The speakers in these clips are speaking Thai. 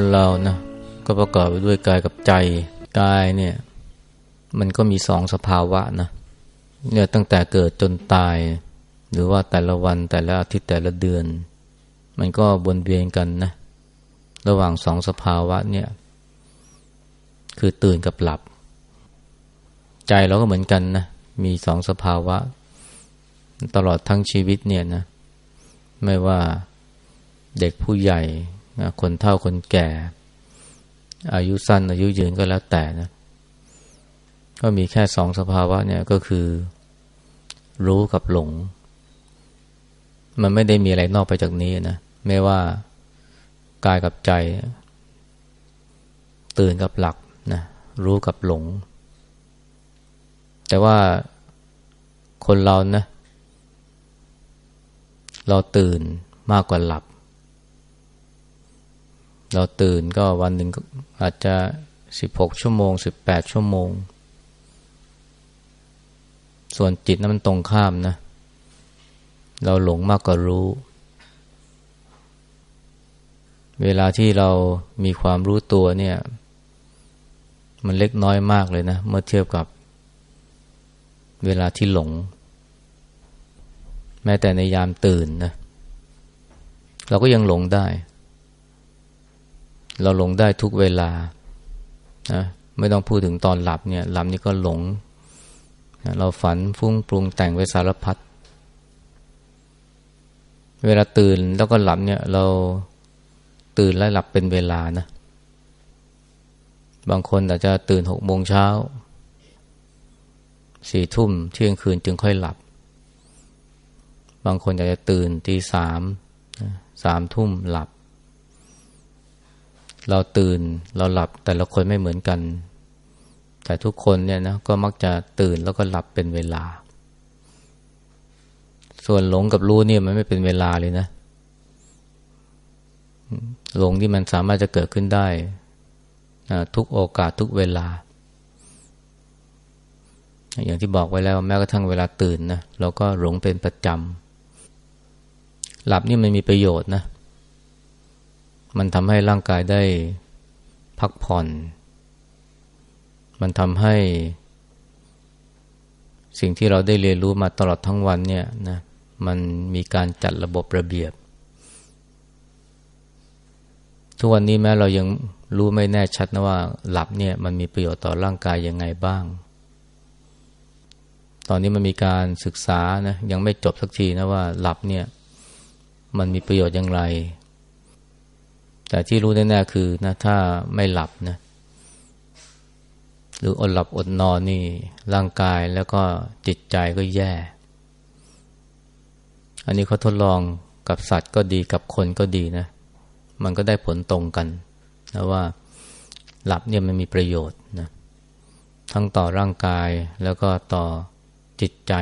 คนเรานะก็ประกอบไปด้วยกายกับใจกายเนี่ย มันก็มีสองสภาวะนะเนี่ยตั้งแต่เกิดจนตาย หรือว่าแต่ละวันแต่ละอาทิตย์แต่ละเดือน มันก็วนเวียนกันนะ ระหว่างสองสภาวะเนี่ย คือตื่นกับหลับ ใจเราก็เหมือนกันนะมีสองสภาวะ ตลอดทั้งชีวิตเนี่ยนะ ไม่ว่าเด็กผู้ใหญ่ คนเฒ่าคนแก่ อายุสั้น อายุยืนก็แล้วแต่นะ ก็มีแค่สองสภาวะเนี่ยก็คือ รู้กับหลง มันไม่ได้มีอะไรนอกไปจากนี้นะ ไม่ว่ากายกับใจ ตื่นกับหลับนะรู้กับหลง แต่ว่าคนเรานะ เราตื่นมากกว่าหลับ เราตื่นก็วันหนึ่งอาจจะสิบหกชั่วโมงสิบแปดชั่วโมง ส่วนจิตนั้นมันตรงข้ามนะ เราหลงมากกว่ารู้ เวลาที่เรามีความรู้ตัวเนี่ย มันเล็กน้อยมากเลยนะ เมื่อเทียบกับ เวลาที่หลง แม้แต่ในยามตื่นนะ เราก็ยังหลงได้ เราหลงได้ทุกเวลานะไม่ต้องพูดถึงตอนหลับเนี่ยหลับนี่ก็หลงนะเราฝันฟุ้งปรุงแต่งไปสารพัดเวลาตื่นแล้วก็หลับเนี่ย เราตื่นและหลับเป็นเวลานะ บางคนอาจจะตื่นหกโมงเช้าสี่ทุ่มเที่ยงคืนจึงค่อยหลับ บางคนอาจจะตื่นตีสามสามทุ่มหลับ เราตื่นเราหลับแต่ละคนไม่เหมือนกัน แต่ทุกคนเนี่ยนะก็มักจะตื่นแล้วก็หลับเป็นเวลา ส่วนหลงกับรู้เนี่ยมันไม่เป็นเวลาเลยนะ หลงที่มันสามารถจะเกิดขึ้นได้ทุกโอกาสทุกเวลา อย่างที่บอกไว้แล้วแม้กระทั่งเวลาตื่นนะเราก็หลงเป็นประจำหลับนี่มันมีประโยชน์นะ มันทำให้ร่างกายได้พักผ่อน มันทำให้ สิ่งที่เราได้เรียนรู้มาตลอดทั้งวันเนี่ยนะมันมีการจัดระบบระเบียบ ทุกวันนี้แม้เรายังรู้ไม่แน่ชัดนะว่าหลับเนี่ยมันมีประโยชน์ต่อร่างกายยังไงบ้าง ตอนนี้มันมีการศึกษานะยังไม่จบสักทีนะว่าหลับเนี่ยมันมีประโยชน์อย่างไร แต่ที่รู้แน่ๆคือนะถ้าไม่หลับนะหรืออดหลับอดนอนนี่ร่างกายแล้วก็จิตใจก็แย่ อันนี้เขาทดลองกับสัตว์ก็ดีกับคนก็ดีนะ มันก็ได้ผลตรงกันนะว่าหลับเนี่ยมันมีประโยชน์นะทั้งต่อร่างกายแล้วก็ต่อจิตใจ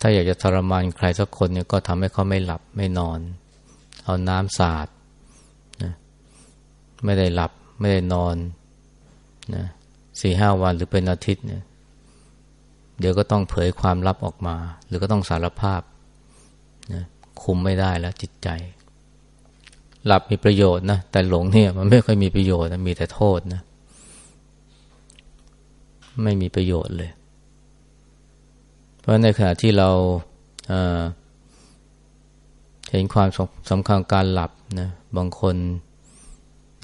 ถ้าอยากจะทรมานใครสักคนเนี่ยก็ทำให้เขาไม่หลับไม่นอน เอาน้ำสาดนะไม่ได้หลับ ไม่ได้นอนนะสี่ห้าวันหรือเป็นอาทิตย์เนี่ยเดี๋ยวก็ต้องเผยความลับออกมา หรือก็ต้องสารภาพนะคุมไม่ได้แล้วจิตใจ หลับมีประโยชน์นะ แต่หลงเนี่ยมันไม่ค่อยมีประโยชน์นะมีแต่โทษนะ ไม่มีประโยชน์เลย เพราะในขณะที่เราเเห็นความสำคัญการหลับนะบางคน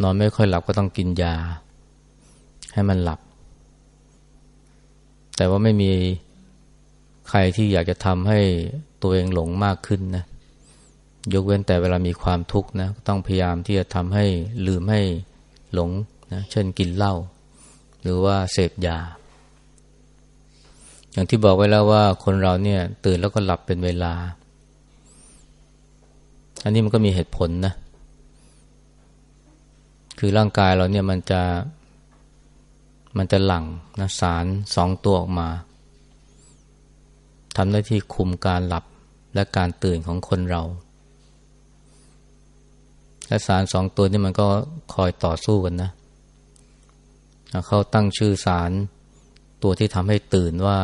นอนไม่ค่อยหลับก็ต้องกินยา ให้มันหลับ แต่ว่าไม่มีใครที่อยากจะทำให้ตัวเองหลงมากขึ้นนะยกเว้นแต่เวลามีความทุกข์นะต้องพยายามที่จะทำให้ลืมให้หลงนะเช่นกินเหล้าหรือว่าเสพยา อย่างที่บอกไว้แล้วว่าคนเราเนี่ยตื่นแล้วก็หลับเป็นเวลา อันนี้มันก็มีเหตุผลนะ คือร่างกายเราเนี่ยมันจะมันจะหลั่งนะสารสองตัวออกมาทำหน้าที่คุมการหลับและการตื่นของคนเรา และสารสองตัวนี้มันก็คอยต่อสู้กันนะเขาตั้งชื่อสารตัวที่ทำให้ตื่นว่า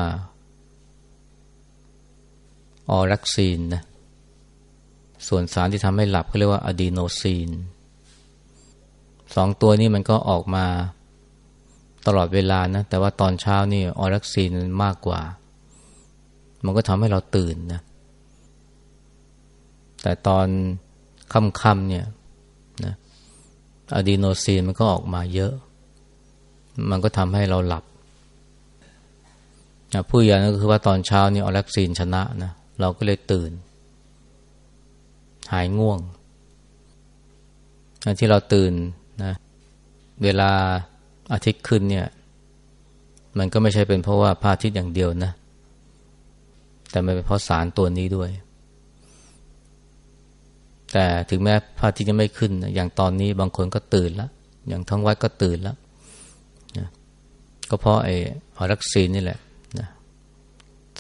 ออรักซีนนะ ส่วนสารที่ทำให้หลับเขาเรียกว่าอะดีโนซีนสองตัวนี้มันก็ออกมาตลอดเวลานะ แต่ว่าตอนเช้านี่ออรักซีนมากกว่า มันก็ทำให้เราตื่นนะ แต่ตอนค่ำๆเนี่ยนะอะดีโนซีนมันก็ออกมาเยอะ มันก็ทำให้เราหลับผู้ใหญ่ก็คือว่าตอนเช้านี่ออรักซีนชนะนะ เราก็เลยตื่น หายง่วง ที่เราตื่นนะเวลาอาทิตย์ขึ้นเนี่ย มันก็ไม่ใช่เป็นเพราะว่าพระอาทิตย์อย่างเดียวนะ แต่มันเป็นเพราะสารตัวนี้ด้วย แต่ถึงแม้พระอาทิตย์จะไม่ขึ้น อย่างตอนนี้บางคนก็ตื่นแล้วอย่างทั้งวัดก็ตื่นแล้วนะก็เพราะไอ้ออรักซีนนี่แหละนะ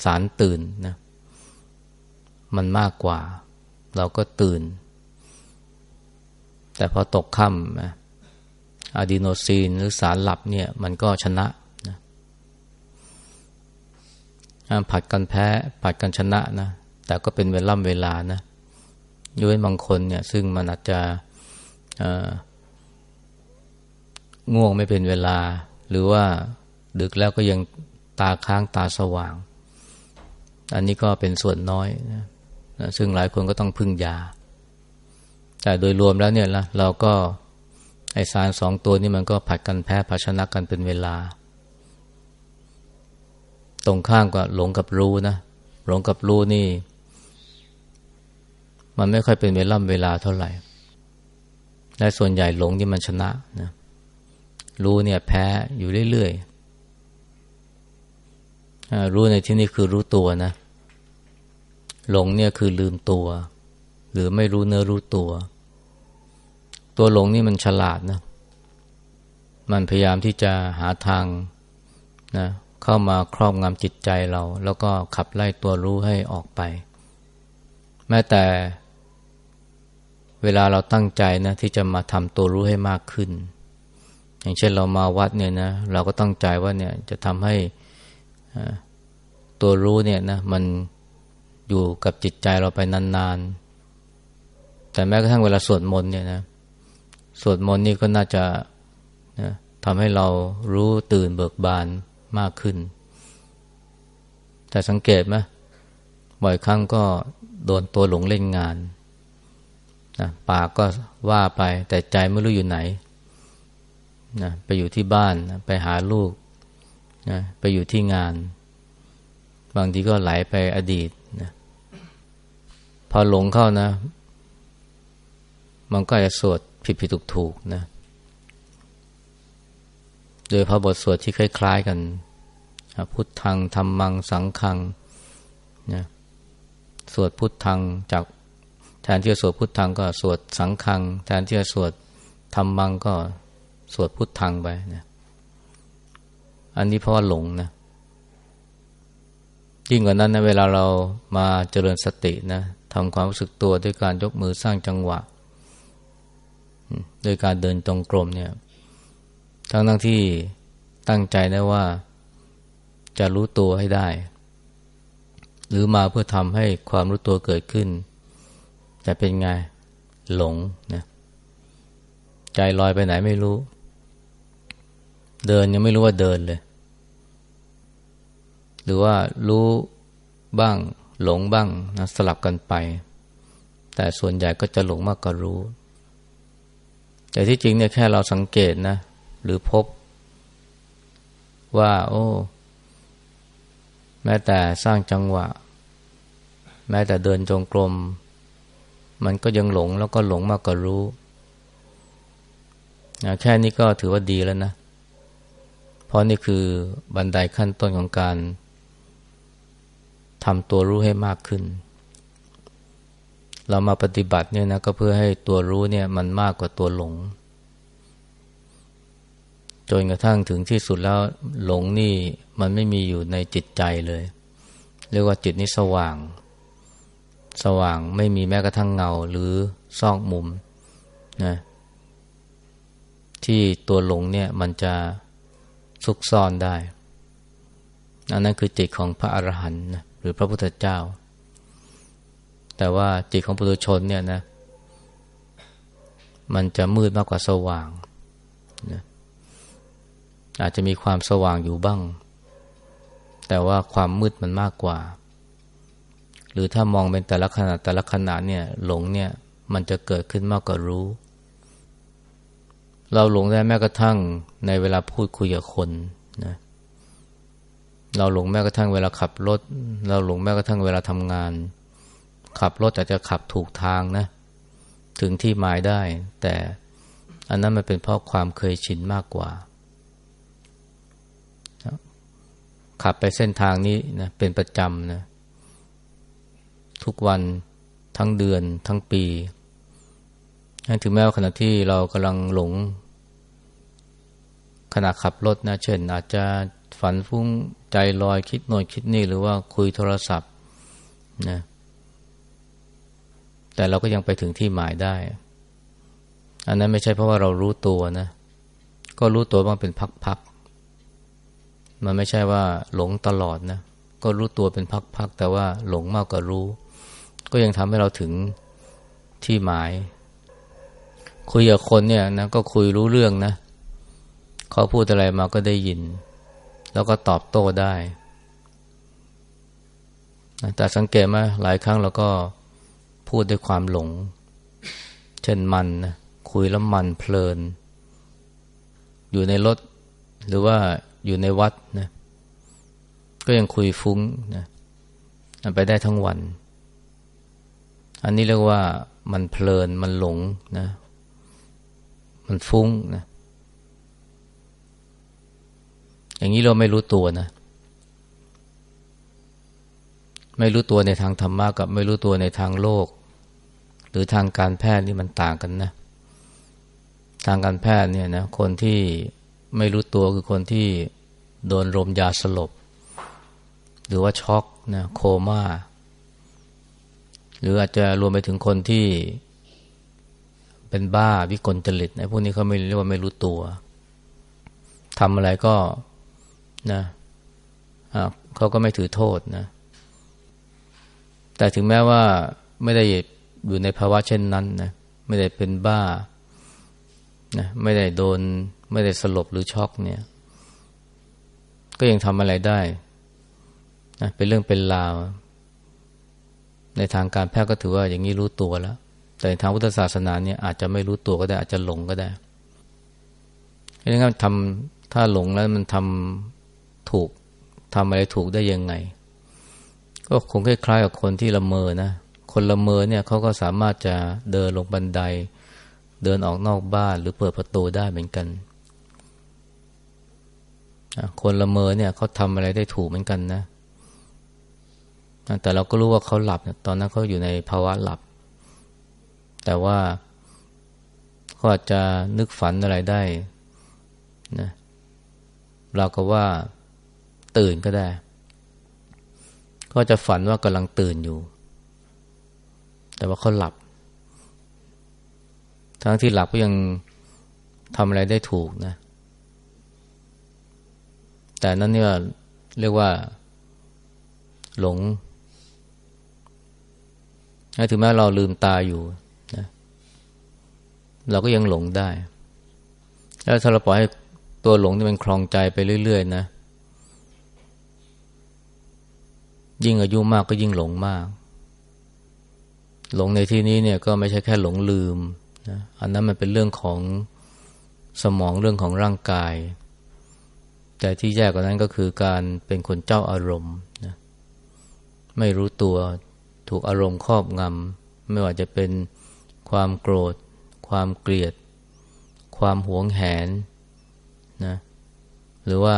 สารตื่นนะมันมากกว่า เราก็ตื่น แต่พอตกค่ำนะอะดีโนซีนหรือสารหลับเนี่ย มันก็ชนะนะผัดกันแพ้ ผัดกันชนะนะ แต่ก็เป็นเวล่ำเวลานะยเว้นบางคนเนี่ย ซึ่งมันอาจจะง่วงไม่เป็นเวลา หรือว่าดึกแล้วก็ยังตาค้างตาสว่าง อันนี้ก็เป็นส่วนน้อยนะ ซึ่งหลายคนก็ต้องพึ่งยา แต่โดยรวมแล้วเนี่ยละเราก็ไอสารสองตัวนี้มันก็ผัดกันแพ้ผัดชนะกันเป็นเวลา ตรงข้างกับหลงกับรู้นะหลงกับรู้นี่ มันไม่ค่อยเป็นเวล่ำเวลาเท่าไหร่ และส่วนใหญ่หลงที่มันชนะนะรู้เนี่ยแพ้อยู่เรื่อยๆรู้ในที่นี้คือรู้ตัวนะ หลงเนี่ยคือลืมตัว หรือไม่รู้เนื้อรู้ตัว ตัวหลงนี่มันฉลาดนะ มันพยายามที่จะหาทางนะเข้ามาครอบงำจิตใจเรา แล้วก็ขับไล่ตัวรู้ให้ออกไป แม้แต่ เวลาเราตั้งใจนะที่จะมาทำตัวรู้ให้มากขึ้น อย่างเช่นเรามาวัดเนี่ยนะเราก็ตั้งใจว่าเนี่ยจะทำให้ตัวรู้เนี่ยนะมัน อยู่กับจิตใจเราไปนานๆ แต่แม้กระทั่งเวลาสวดมนต์เนี่ยนะ สวดมนต์นี่ก็น่าจะนะทำให้เรารู้ตื่นเบิกบานมากขึ้น แต่สังเกตไหมบ่อยครั้งก็โดนตัวหลงเล่นงานนะปากก็ว่าไปแต่ใจไม่รู้อยู่ไหนนะไปอยู่ที่บ้านนะไปหาลูกนะไปอยู่ที่งาน บางทีก็ไหลไปอดีต พอหลงเข้านะ มันก็จะสวดผิดผิดถูกถูกนะ โดยพระบทสวดที่คล้าย ๆ กัน พุทธังธรรมังสังขังนะสวดพุทธังจากแทนที่จะสวดพุทธังก็สวดสังขัง แทนที่จะสวดธรรมังก็สวดพุทธังไปนะอันนี้เพราะว่าหลงนะยิ่งกว่านั้นนะเวลาเรามาเจริญสตินะ ทำความรู้สึกตัวด้วยการยกมือสร้างจังหวะโดยการเดินตรงกลมเนี่ยทั้งทั้งที่ตั้งใจได้ว่าจะรู้ตัวให้ได้ หรือมาเพื่อทำให้ความรู้ตัวเกิดขึ้นจะเป็นไงหลงนะใจลอยไปไหนไม่รู้ เดินยังไม่รู้ว่าเดินเลย หรือว่ารู้บ้าง หลงบ้างนะสลับกันไป แต่ส่วนใหญ่ก็จะหลงมากกว่ารู้ แต่ที่จริงเนี่ยแค่เราสังเกตนะ หรือพบ ว่า โอ้ แม้แต่สร้างจังหวะ แม้แต่เดินจงกรม มันก็ยังหลงแล้วก็หลงมากกว่ารู้แค่นี้ก็ถือว่าดีแล้วนะ เพราะนี่คือบันไดขั้นต้นของการ ทำตัวรู้ให้มากขึ้น เรามาปฏิบัติเนี่ยนะก็เพื่อให้ตัวรู้เนี่ยมันมากกว่าตัวหลง จนกระทั่งถึงที่สุดแล้วหลงนี่มันไม่มีอยู่ในจิตใจเลย เรียกว่าจิตนี้สว่าง สว่างไม่มีแม้กระทั่งเงาหรือซอกมุมนะที่ตัวหลงเนี่ยมันจะซุกซ่อนได้อันนั้นคือจิตของพระอรหันต์ หรือพระพุทธเจ้า แต่ว่าจิตของปุถุชนเนี่ยนะ มันจะมืดมากกว่าสว่างนะอาจจะมีความสว่างอยู่บ้าง แต่ว่าความมืดมันมากกว่า หรือถ้ามองเป็นแต่ละขณะแต่ละขณะเนี่ยหลงเนี่ยมันจะเกิดขึ้นมากกว่ารู้ เราหลงได้แม้กระทั่งในเวลาพูดคุยกับคนนะ เราหลงแม้กระทั่งเวลาขับรถ เราหลงแม้กระทั่งเวลาทำงาน ขับรถอาจจะขับถูกทางนะ ถึงที่หมายได้ แต่อันนั้นมันเป็นเพราะความเคยชินมากกว่า ขับไปเส้นทางนี้นะเป็นประจำนะ ทุกวันทั้งเดือนทั้งปีถึงแม้ว่าขณะที่เรากำลังหลงขณะขับรถนะ เช่น อาจจะ ฝันฟุ้งใจลอยคิดโน่นคิดนี่หรือว่าคุยโทรศัพท์นะแต่เราก็ยังไปถึงที่หมายได้ อันนั้นไม่ใช่เพราะว่าเรารู้ตัวนะ ก็รู้ตัวบ้างเป็นพักๆ มันไม่ใช่ว่าหลงตลอดนะ ก็รู้ตัวเป็นพักๆ แต่ว่าหลงมากกว่ารู้ ก็ยังทำให้เราถึงที่หมาย คุยกับคนเนี่ยนะก็คุยรู้เรื่องนะ เขาพูดอะไรมาก็ได้ยิน แล้วก็ตอบโต้ได้แต่สังเกตไหมหลายครั้งเราก็พูดด้วยความหลง เช่นมันนะคุยแล้วมันเพลิน อยู่ในรถหรือว่าอยู่ในวัดนะก็ยังคุยฟุ้งนะไปได้ทั้งวัน อันนี้เรียกว่ามันเพลินมันหลงนะ มันฟุ้งนะ อย่างนี้เราไม่รู้ตัวนะ ไม่รู้ตัวในทางธรรมะกับ ไม่รู้ตัวในทางโลก หรือทางการแพทย์นี่มันต่างกันนะ ทางการแพทย์เนี่ยนะคนที่ไม่รู้ตัวคือคนที่โดนลมยาสลบ หรือว่าช็อกนะโคมา่าหรืออาจจะรวมไปถึงคนที่เป็นบ้าวิกลจริตไอ้พวกนี้เขาไม่เรียกว่าไม่รู้ตัวทำอะไรก็ นะเขาก็ไม่ถือโทษนะ แต่ถึงแม้ว่าไม่ได้อยู่ในภาวะเช่นนั้นนะไม่ได้เป็นบ้านะไม่ได้โดน ไม่ได้สลบหรือช็อกเนี่ย ก็ยังทำอะไรได้นะเป็นเรื่องเป็นราว ในทางการแพทย์ก็ถือว่าอย่างนี้รู้ตัวแล้ว แต่ทางพุทธศาสนาเนี่ยอาจจะไม่รู้ตัวก็ได้อาจจะหลงก็ได้ดังนั้นทำถ้าหลงแล้วมันทำ ถูกทำอะไรถูกได้ยังไง ก็คงคล้ายๆกับคนที่ละเมอนะ คนละเมอเนี่ยเขาก็สามารถจะเดินลงบันได เดินออกนอกบ้านหรือเปิดประตูได้เหมือนกัน คนละเมอเนี่ยเขาทำอะไรได้ถูกเหมือนกันนะ แต่เราก็รู้ว่าเขาหลับตอนนั้นเขาอยู่ในภาวะหลับ แต่ว่าเขาอาจจะนึกฝันอะไรได้นะเราก็ว่า ตื่นก็ได้ ก็จะฝันว่ากำลังตื่นอยู่ แต่ว่าเขาหลับ ทั้งที่หลับก็ยังทำอะไรได้ถูกนะ แต่นั้นเนี่ยเรียกว่า หลงถึงแม้เราลืมตาอยู่นะเราก็ยังหลงได้ แล้วถ้าเราปล่อยให้ตัวหลงนี่มันคลองใจไปเรื่อยๆนะ ยิ่งอายุมากก็ยิ่งหลงมาก หลงในที่นี้เนี่ยก็ไม่ใช่แค่หลงลืมนะอันนั้นมันเป็นเรื่องของสมองเรื่องของร่างกาย แต่ที่แย่กว่านั้นก็คือการเป็นคนเจ้าอารมณ์นะไม่รู้ตัวถูกอารมณ์ครอบงำไม่ว่าจะเป็นความโกรธ ความเกลียด ความหวงแหนนะหรือว่า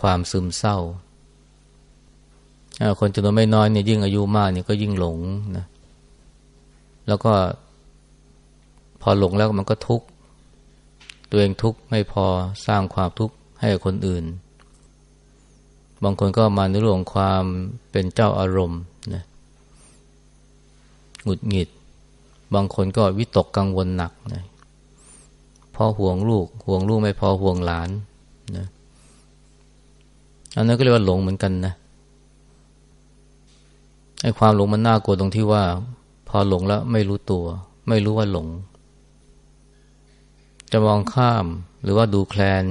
ความซึมเศร้า คนจำนวนไม่น้อยเนี่ยยิ่งอายุมากเนี่ยก็ยิ่งหลงนะแล้วก็พอหลงแล้วมันก็ทุกข์ตัวเองทุกข์ไม่พอสร้างความทุกข์ให้คนอื่น บางคนก็มาในเรื่องความเป็นเจ้าอารมณ์นะหงุดหงิด บางคนก็วิตกกังวลหนักนะพอห่วงลูก ห่วงลูกไม่พอห่วงหลานนะอันนั้นก็เรียกว่าหลงเหมือนกันนะ ไอ้ความหลงมันน่ากลัวตรงที่ว่า พอหลงแล้วไม่รู้ตัว ไม่รู้ว่าหลง จะมองข้ามหรือว่าดูแคลน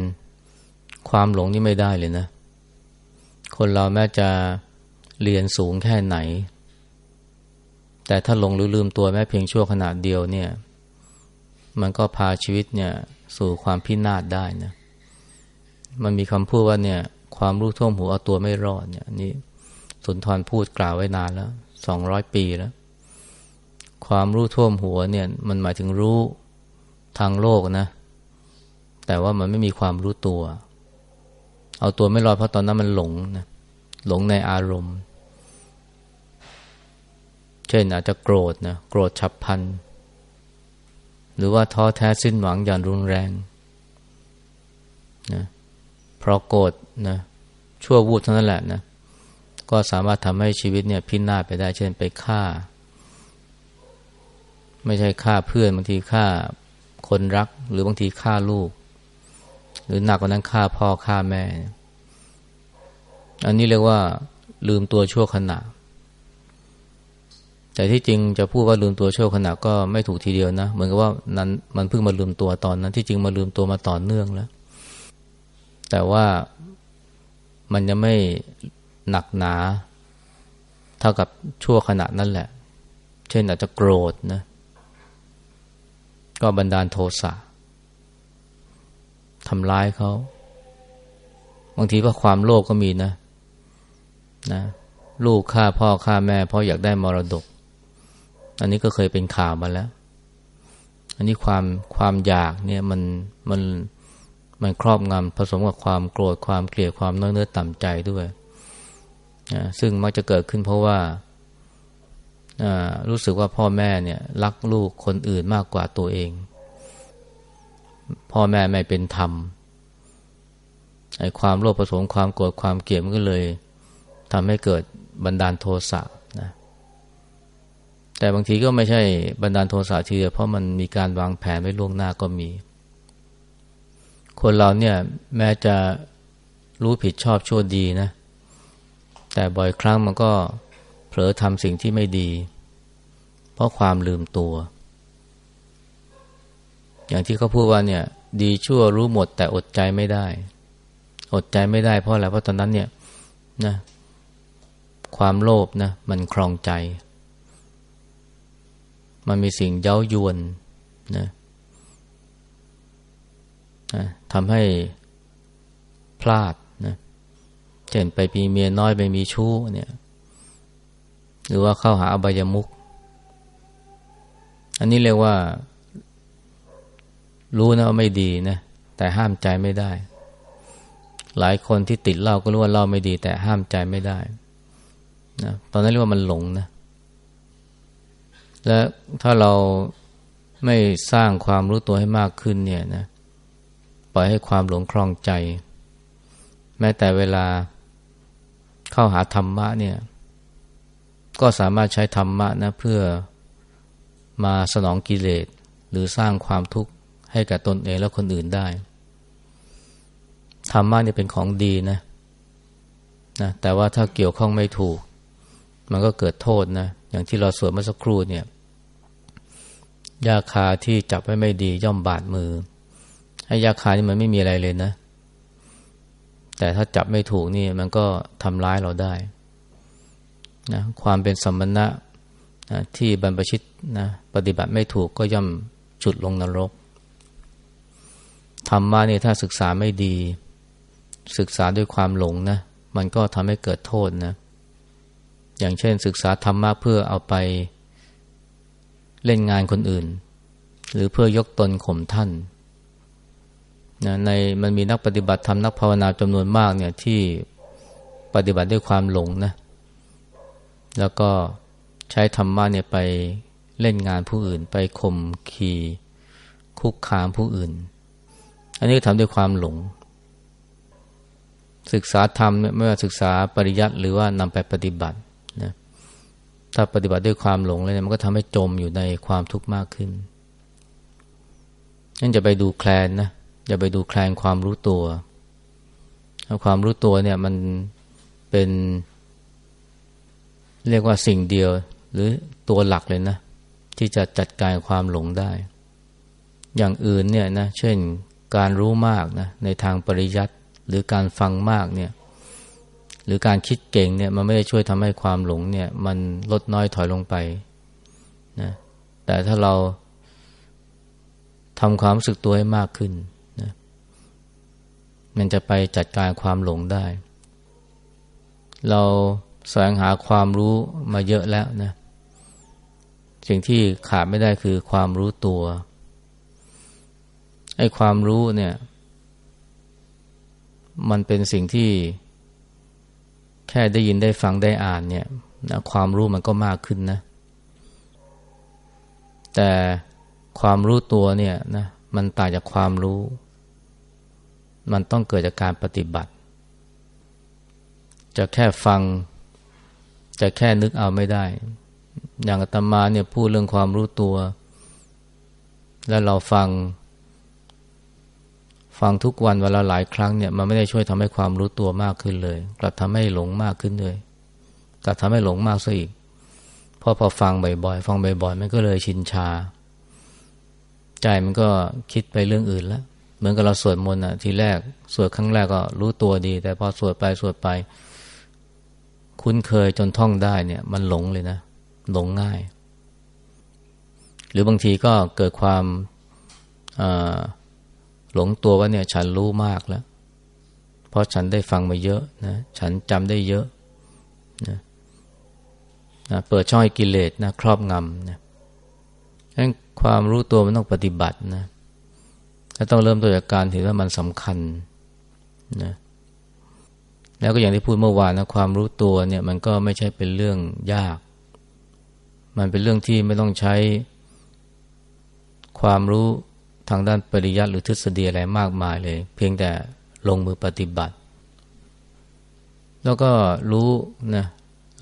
ความหลงนี่ไม่ได้เลยนะ คนเราแม้จะเรียนสูงแค่ไหน แต่ถ้าหลงหรือลืมตัวแม้เพียงชั่วขนาดเดียวเนี่ย มันก็พาชีวิตเนี่ยสู่ความพินาศได้นะ มันมีคำพูดว่าเนี่ย ความรู้ท่วมหัวเอาตัวไม่รอดเนี่ยนี่ สุนทรพูดกล่าวไว้นานแล้วสองร้อยปีแล้ว ความรู้ท่วมหัวเนี่ย มันหมายถึงรู้ทางโลกนะ แต่ว่ามันไม่มีความรู้ตัว เอาตัวไม่รอดเพราะตอนนั้นมันหลงนะหลงในอารมณ์ เช่นอาจจะโกรธนะโกรธฉับพลันหรือว่าท้อแท้สิ้นหวังอย่างรุนแรงนะเพราะโกรธนะชั่ววูบเท่านั้นแหละนะ ก็สามารถทำให้ชีวิตเนี่ยพินาศไปได้ เช่นไปฆ่า ไม่ใช่ฆ่าเพื่อนบางทีฆ่าคนรัก หรือบางทีฆ่าลูก หรือหนักกว่านั้นฆ่าพ่อฆ่าแม่ อันนี้เรียกว่า ลืมตัวชั่วขณะ แต่ที่จริงจะพูดว่าลืมตัวชั่วขณะก็ไม่ถูกทีเดียวนะ เหมือนกับว่านั้นมันเพิ่งมาลืมตัวตอนนั้น ที่จริงมาลืมตัวมาต่อเนื่องแล้ว แต่ว่ามันยังไม่ หนักหนา เท่ากับชั่วขณะนั่นแหละ เช่นอาจจะโกรธนะ ก็บันดาลโทสะทำร้ายเขา บางทีก็ความโลภกก็มีนะ นะ ลูกฆ่าพ่อฆ่าแม่ เพราะอยากได้มรดก อันนี้ก็เคยเป็นข่าวมาแล้ว อันนี้ความความอยากเนี่ยมันมันมันครอบงำผสมกับความโกรธความเกลียดความน้อยเนื้อต่ำใจด้วย ซึ่งมักจะเกิดขึ้นเพราะว่ารู้สึกว่าพ่อแม่เนี่ยรักลูกคนอื่นมากกว่าตัวเอง พ่อแม่ไม่เป็นธรรมไอ้ความโลภผสมความโกรธความเกลียดมันก็เลยทำให้เกิดบันดาลโทสะนะแต่บางทีก็ไม่ใช่บันดาลโทสะทีเดียวเพราะมันมีการวางแผนไว้ล่วงหน้าก็มี คนเราเนี่ยแม้จะรู้ผิดชอบชั่วดีนะแแต่บ่อยครั้งมันก็เผลอทำสิ่งที่ไม่ดี เพราะความลืมตัว อย่างที่เขาพูดว่าเนี่ย ดีชั่วรู้หมด แต่อดใจไม่ได้ อดใจไม่ได้เพราะอะไรเพราะตอนนั้นเนี่ยนะความโลภนะมันครองใจ มันมีสิ่งเย้ายวนนะทำให้พลาด เช่นไปมีเมียน้อยไปมีชู้เนี่ย หรือว่าเข้าหาอบายมุกอันนี้เรียกว่า รู้นะว่าไม่ดีนะแต่ห้ามใจไม่ได้ หลายคนที่ติดเหล้าก็รู้ว่าเหล้าไม่ดี แต่ห้ามใจไม่ได้นะตอนนั้นเรียกว่ามันหลงนะและถ้าเราไม่สร้างความรู้ตัวให้มากขึ้นเนี่ยนะปล่อยให้ความหลงคลองใจ แม้แต่เวลา เข้าหาธรรมะเนี่ย ก็สามารถใช้ธรรมะนะเพื่อมาสนองกิเลสหรือสร้างความทุกข์ให้กับตนเองและคนอื่นได้ ธรรมะเนี่ยเป็นของดีนะนะ แต่ว่าถ้าเกี่ยวข้องไม่ถูก มันก็เกิดโทษนะ อย่างที่เราสวดเมื่อสักครู่เนี่ยยาคาที่จับไว้ไม่ดีย่อมบาดมือให้ยาคานี่มันไม่มีอะไรเลยนะ แต่ถ้าจับไม่ถูกนี่มันก็ทำร้ายเราได้นะความเป็นสมณะนะที่บรรพชิตนะปฏิบัติไม่ถูกก็ย่อมจุดลงนรกธรรมะนี่ถ้าศึกษาไม่ดี ศึกษาด้วยความหลงนะมันก็ทำให้เกิดโทษนะอย่างเช่น ศึกษาธรรมะเพื่อเอาไปเล่นงานคนอื่น หรือเพื่อยกตนข่มท่าน นะในมันมีนักปฏิบัติธรรมนักภาวนาจำนวนมากเนี่ยที่ปฏิบัติด้วยความหลงนะแล้วก็ใช้ธรรมะเนี่ยไปเล่นงานผู้อื่น ไปข่มขีคุกคามผู้อื่น อันนี้ทำด้วยความหลง ศึกษาธรรมไม่ว่าศึกษาปริยัติหรือว่านำไปปฏิบัตินะถ้าปฏิบัติด้วยความหลงเลยมันก็ทำให้จมอยู่ในความทุกข์มากขึ้นนั่นจะไปดูแคลนนะ อย่าไปดูแคลนความรู้ตัวความรู้ตัวเนี่ยมันเป็นเรียกว่าสิ่งเดียว หรือตัวหลักเลยนะ ที่จะจัดการความหลงได้ อย่างอื่นเนี่ยนะเช่นการรู้มากนะในทางปริยัติหรือการฟังมากเนี่ยหรือการคิดเก่งเนี่ยมันไม่ได้ช่วยทำให้ความหลงเนี่ย มันลดน้อยถอยลงไปนะแต่ถ้าเราทำความรู้สึกตัวให้มากขึ้น มันจะไปจัดการความหลงได้ เราแสวงหาความรู้มาเยอะแล้วนะ สิ่งที่ขาดไม่ได้คือความรู้ตัว ไอ้ความรู้เนี่ย มันเป็นสิ่งที่ แค่ได้ยินได้ฟังได้อ่านเนี่ยนะความรู้มันก็มากขึ้นนะ แต่ความรู้ตัวเนี่ยนะมันต่างจากความรู้ มันต้องเกิดจากการปฏิบัติ จะแค่ฟัง จะแค่นึกเอาไม่ได้ อย่างอาตมาเนี่ยพูดเรื่องความรู้ตัว แล้วเราฟัง ฟังทุกวันเวลาหลายครั้งเนี่ยมันไม่ได้ช่วยทำให้ความรู้ตัวมากขึ้นเลย กลับทำให้หลงมากขึ้นเลยกลับทำให้หลงมากซะอีกเพราะพอฟังบ่อยๆ ฟังบ่อยๆ มันก็เลยชินชา ใจมันก็คิดไปเรื่องอื่นแล้ว มือนกับเราสวดมนต์อะทีแรกสวดครั้งแรกก็รู้ตัวดี แต่พอสวดไปสวดไป คุ้นเคยจนท่องได้เนี่ย มันหลงเลยนะ หลงง่าย หรือบางทีก็เกิดความหลงตัวว่าเนี่ย ฉันรู้มากแล้ว เพราะฉันได้ฟังมาเยอะนะฉันจำได้เยอะนะนะเปิดช่องกิเลสนะครอบงำนะงั้นความรู้ตัวมันต้องปฏิบัตินะ และต้องเริ่มต้นจากการถือว่ามันสำคัญนะแล้วก็อย่างที่พูดเมื่อวานนะความรู้ตัวเนี่ยมันก็ไม่ใช่เป็นเรื่องยาก มันเป็นเรื่องที่ไม่ต้องใช้ ความรู้ทางด้านปริยัติหรือทฤษฎีอะไรมากมายเลย เพียงแต่ลงมือปฏิบัติแล้วก็รู้นะ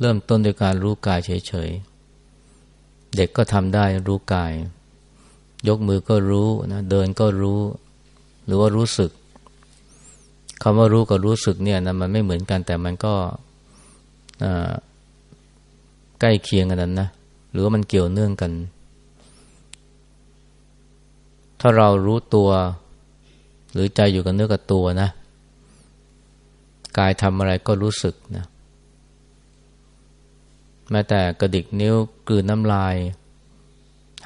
เริ่มต้นด้วยการรู้กายเฉยๆ เด็กก็ทำได้รู้กาย ยกมือก็รู้นะเดินก็รู้ หรือว่ารู้สึกคำว่ารู้กับรู้สึกเนี่ยนะมันไม่เหมือนกันแต่มันก็ใกล้เคียงกันนั้นนะหรือว่ามันเกี่ยวเนื่องกัน ถ้าเรารู้ตัว หรือใจอยู่กับเนื้อกับตัวนะกายทำอะไรก็รู้สึกนะแม้แต่กระดิกนิ้วกลืนน้ำลาย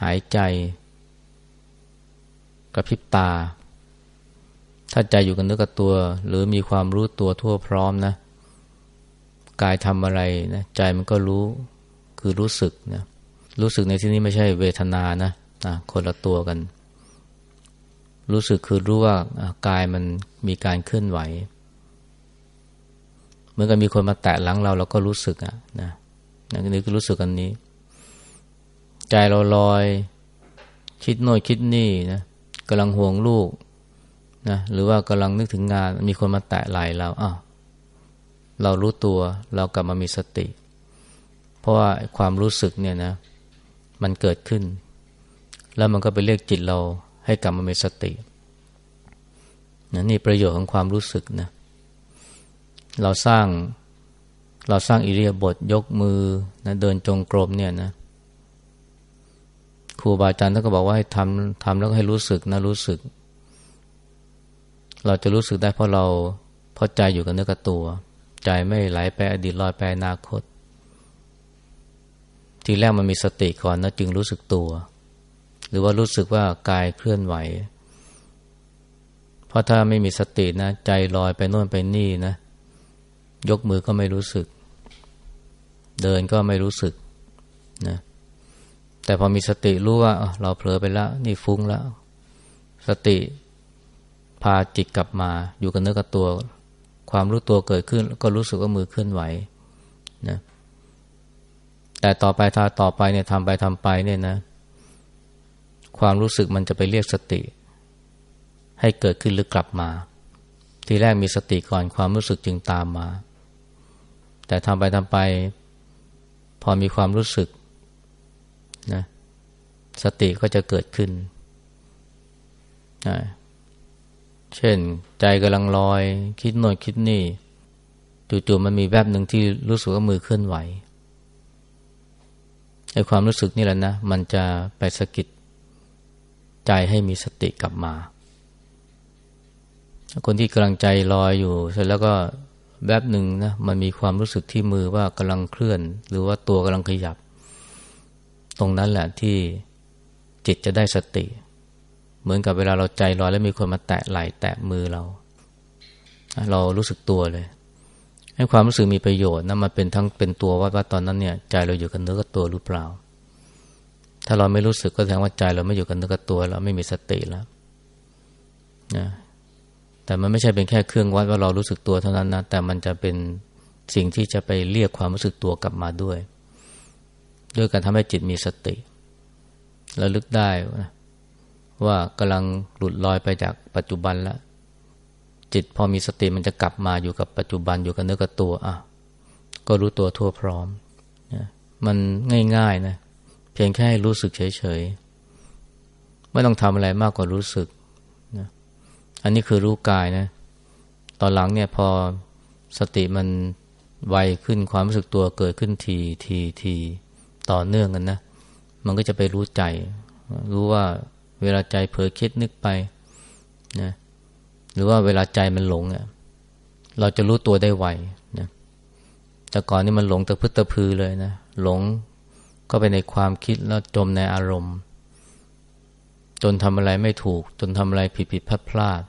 หายใจ กระพริบตา ถ้าใจอยู่กับเนื้อกับตัว หรือมีความรู้ตัวทั่วพร้อมนะ กายทำอะไรนะใจมันก็รู้คือรู้สึกนะรู้สึกในที่นี้ไม่ใช่เวทนานะนะคนละตัวกัน รู้สึกคือรู้ว่ากายมันมีการเคลื่อนไหวเหมือนกับมีคนมาแตะหลังเราเราก็รู้สึกอะนะนี่คือรู้สึกอันนี้ ใจเราลอย คิดโน่นคิดนี่นะ กำลังห่วงลูกนะหรือว่ากำลังนึกถึงงานมีคนมาแตะไหล่เราอ้าวเรารู้ตัวเรากลับมามีสติ เพราะว่าความรู้สึกเนี่ยนะ มันเกิดขึ้น แล้วมันก็ไปเรียกจิตเราให้กลับมามีสตินะนี่ประโยชน์ของความรู้สึกนะเราสร้างเราสร้างอิริยาบถยกมือนะเดินจงกรมเนี่ยนะ ครูบาอาจารย์ท่านก็บอกว่าให้ทำทำแล้วก็ให้รู้สึกนะรู้สึก เราจะรู้สึกได้เพราะเราเพราะใจอยู่กับเนื้อกับตัว ใจไม่ไหลไปอดีตลอยไปอนาคต ทีแรกมันมีสติก่อนนะจึงรู้สึกตัว หรือว่ารู้สึกว่ากายเคลื่อนไหว เพราะถ้าไม่มีสตินะ ใจลอยไปโน่นไปนี่นะ ยกมือก็ไม่รู้สึก เดินก็ไม่รู้สึกนะ แต่พอมีสติรู้ว่าเราเผลอไปแล้ว นี่ฟุ้งแล้ว สติพาจิตกลับมาอยู่กับเนื้อกับตัว ความรู้ตัวเกิดขึ้น ก็รู้สึกว่ามือเคลื่อนไหวนะแต่ต่อไปถ้าต่อไปเนี่ยทำไปทำไปเนี่ยนะ ความรู้สึกมันจะไปเรียกสติ ให้เกิดขึ้นหรือกลับมา ทีแรกมีสติก่อนความรู้สึกจึงตามมา แต่ทำไปทำไป พอมีความรู้สึก นะสติก็จะเกิดขึ้นนะเช่นใจกำลังลอย คิดโน่นคิดนี่จู่ๆมันมีแวบหนึ่งที่รู้สึกว่ามือเคลื่อนไหวไอ้ความรู้สึกนี่แหละนะ มันจะไปสะกิดใจให้มีสติกลับมา คนที่กำลังใจลอยอยู่ เสร็จแล้วก็แบบหนึ่งนะ มันมีความรู้สึกที่มือว่ากำลังเคลื่อน หรือว่าตัวกำลังขยับ ตรงนั้นแหละที่จิตจะได้สติ เหมือนกับเวลาเราใจลอยแล้วมีคนมาแตะไหล่แตะมือเรา เรารู้สึกตัวเลย ให้ความรู้สึกมีประโยชน์นะมันเป็นทั้งเป็นตัวว่าว่าตอนนั้นเนี่ยใจเราอยู่กับเนื้อกับตัวหรือเปล่า ถ้าเราไม่รู้สึกก็แสดงว่าใจเราไม่อยู่กับเนื้อกับตัวเราไม่มีสติแล้วนะแต่มันไม่ใช่เป็นแค่เครื่องวัดว่าเรารู้สึกตัวเท่านั้นนะแต่มันจะเป็นสิ่งที่จะไปเรียกความรู้สึกตัวกลับมาด้วย ด้วยการทำให้จิตมีสติระลึกได้ว่ากำลังหลุดลอยไปจากปัจจุบันแล้วจิตพอมีสติมันจะกลับมาอยู่กับปัจจุบันอยู่กับเนื้อกับตัวอะก็รู้ตัวทั่วพร้อมมันง่ายๆนะเพียงแค่รู้สึกเฉยๆไม่ต้องทำอะไรมากกว่ารู้สึกอันนี้คือรู้กายนะ ตอนหลังเนี่ยพอสติมันไวขึ้นความรู้สึกตัวเกิดขึ้นทีทีที ต่อเนื่องกันนะ มันก็จะไปรู้ใจ รู้ว่าเวลาใจเผลอคิดนึกไปนะหรือว่าเวลาใจมันหลงเนี่ยเราจะรู้ตัวได้ไวนะแต่ก่อนนี่มันหลงตะพึตะพือเลยนะหลงก็ไปในความคิดแล้วจมในอารมณ์ จนทำอะไรไม่ถูก จนทำอะไรผิดผิดพลาดพลาด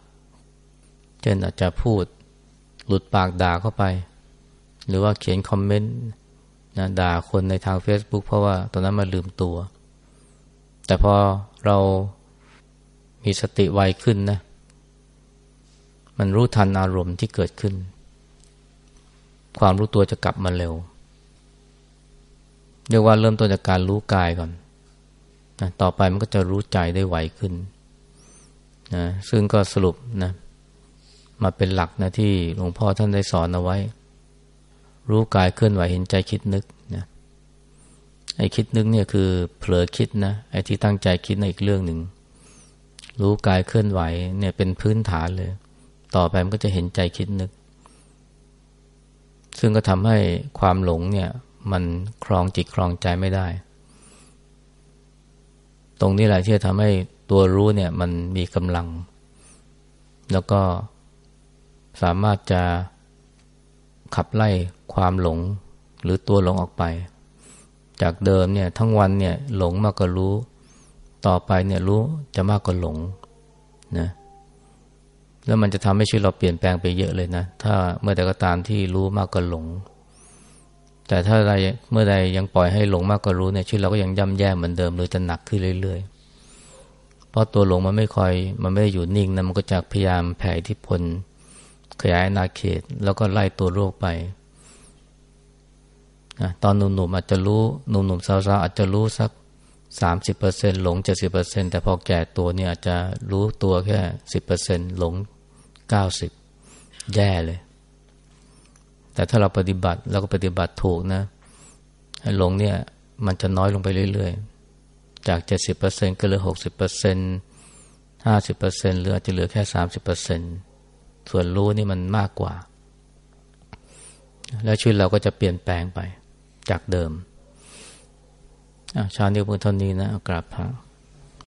ช่นอาจจะพูด หลุดปากด่าเข้าไป หรือว่าเขียนคอมเมนต์ นะด่าคนในทาง Facebook เพราะว่าตอนนั้นมาลืมตัว แต่พอเรามีสติไวขึ้นนะ มันรู้ทันอารมณ์ที่เกิดขึ้น ความรู้ตัวจะกลับมาเร็วเรียกว่าเริ่มต้นจากการรู้กายก่อนนะต่อไปมันก็จะรู้ใจได้ไวขึ้นนะซึ่งก็สรุปนะมาเป็นหลักนะที่หลวงพ่อท่านได้สอนเอาไว้ รู้กายเคลื่อนไหวเห็นใจคิดนึกนะไอ้คิดนึกเนี่ยคือเผลอคิดนะไอ้ที่ตั้งใจคิดในอีกเรื่องหนึ่งรู้กายเคลื่อนไหวเนี่ยเป็นพื้นฐานเลย ต่อไปมันก็จะเห็นใจคิดนึก ซึ่งก็ทำให้ความหลงเนี่ยมันครองจิตครองใจไม่ได้ ตรงนี้แหละที่จะทำให้ตัวรู้เนี่ยมันมีกำลัง แล้วก็สามารถจะ ขับไล่ความหลงหรือตัวหลงออกไป จากเดิมเนี่ยทั้งวันเนี่ยหลงมากกว่ารู้ ต่อไปเนี่ยรู้จะมากกว่าหลงนะแล้วมันจะทำให้ชีวิตเราเปลี่ยนแปลงไปเยอะเลยนะ ถ้าเมื่อใดก็ตามที่รู้มากกว่าหลง แต่ถ้าใดเมื่อใดยังปล่อยให้หลงมากกว่ารู้เนี่ยชีวิตเราก็ยังย่ำแย่เหมือนเดิมหรือจะหนักขึ้นเรื่อย ๆ เพราะตัวหลงมันไม่คอย มันไม่ได้อยู่นิ่งนะมันก็จะพยายามแผ่อิทธิพล ขยายนาเขต แล้วก็ไล่ตัวโรคไปนะตอนหนุ่มๆอาจจะรู้หนุ่มๆสาวๆอาจจะรู้สักสามสิบเปอร์เซ็นหลงเจ็ดสิบเปอร์เซ็นแต่พอแก่ตัวเนี่ยอาจจะรู้ตัวแค่สิบเปอร์เซ็นหลงเก้าสิบแย่เลย แต่ถ้าเราปฏิบัติเราก็ปฏิบัติถูกนะหลงเนี่ยมันจะน้อยลงไปเรื่อยๆ จากเจ็ดสิบเปอร์เซ็นก็เหลือหกสิบเปอร์เซ็นห้าสิบเปอร์เซ็นหรืออาจจะเหลือแค่สามสิบเปอร์เซ็นต์ ส่วนรู้นี่มันมากกว่า แล้วชีวิตเราก็จะเปลี่ยนแปลงไปจากเดิมชาเดียวเพื่อเท่านี้นะกราบพระ